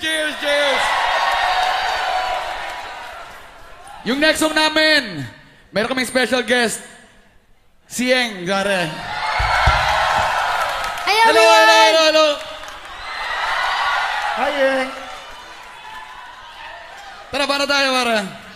cheers, cheers! Yung next song namin, meron kaming special guest, si Eng, gare. Hello, hello, hello, hello! Hi, Eng! Tara, para tayo, para.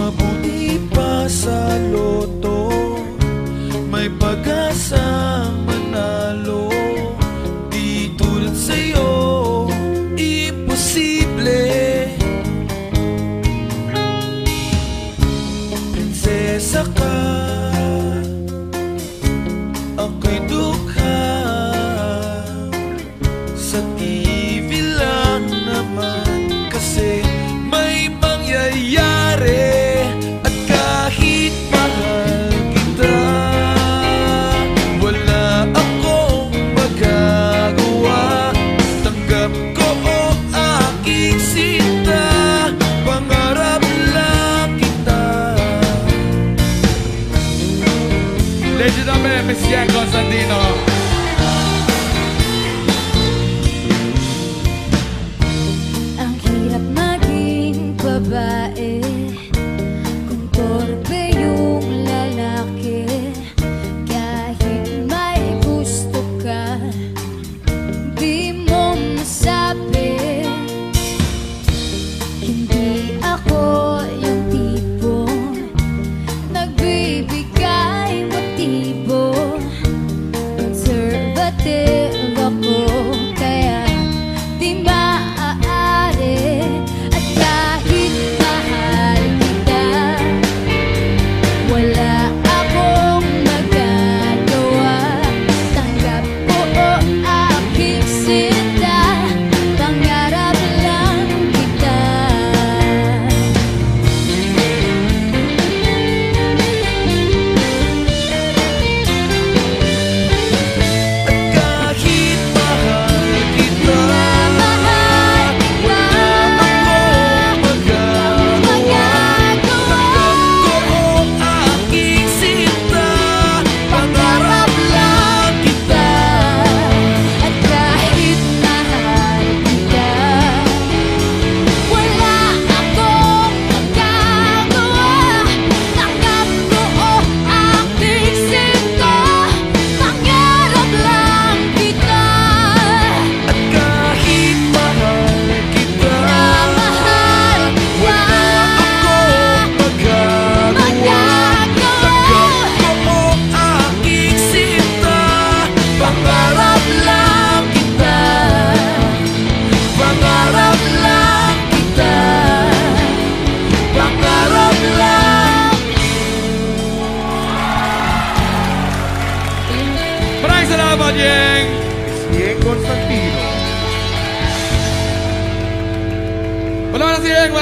mabuti pa sa loto. May pag-asa Vieni da me, Messia Costantino oyen. Cien Constantino. Palabras cien,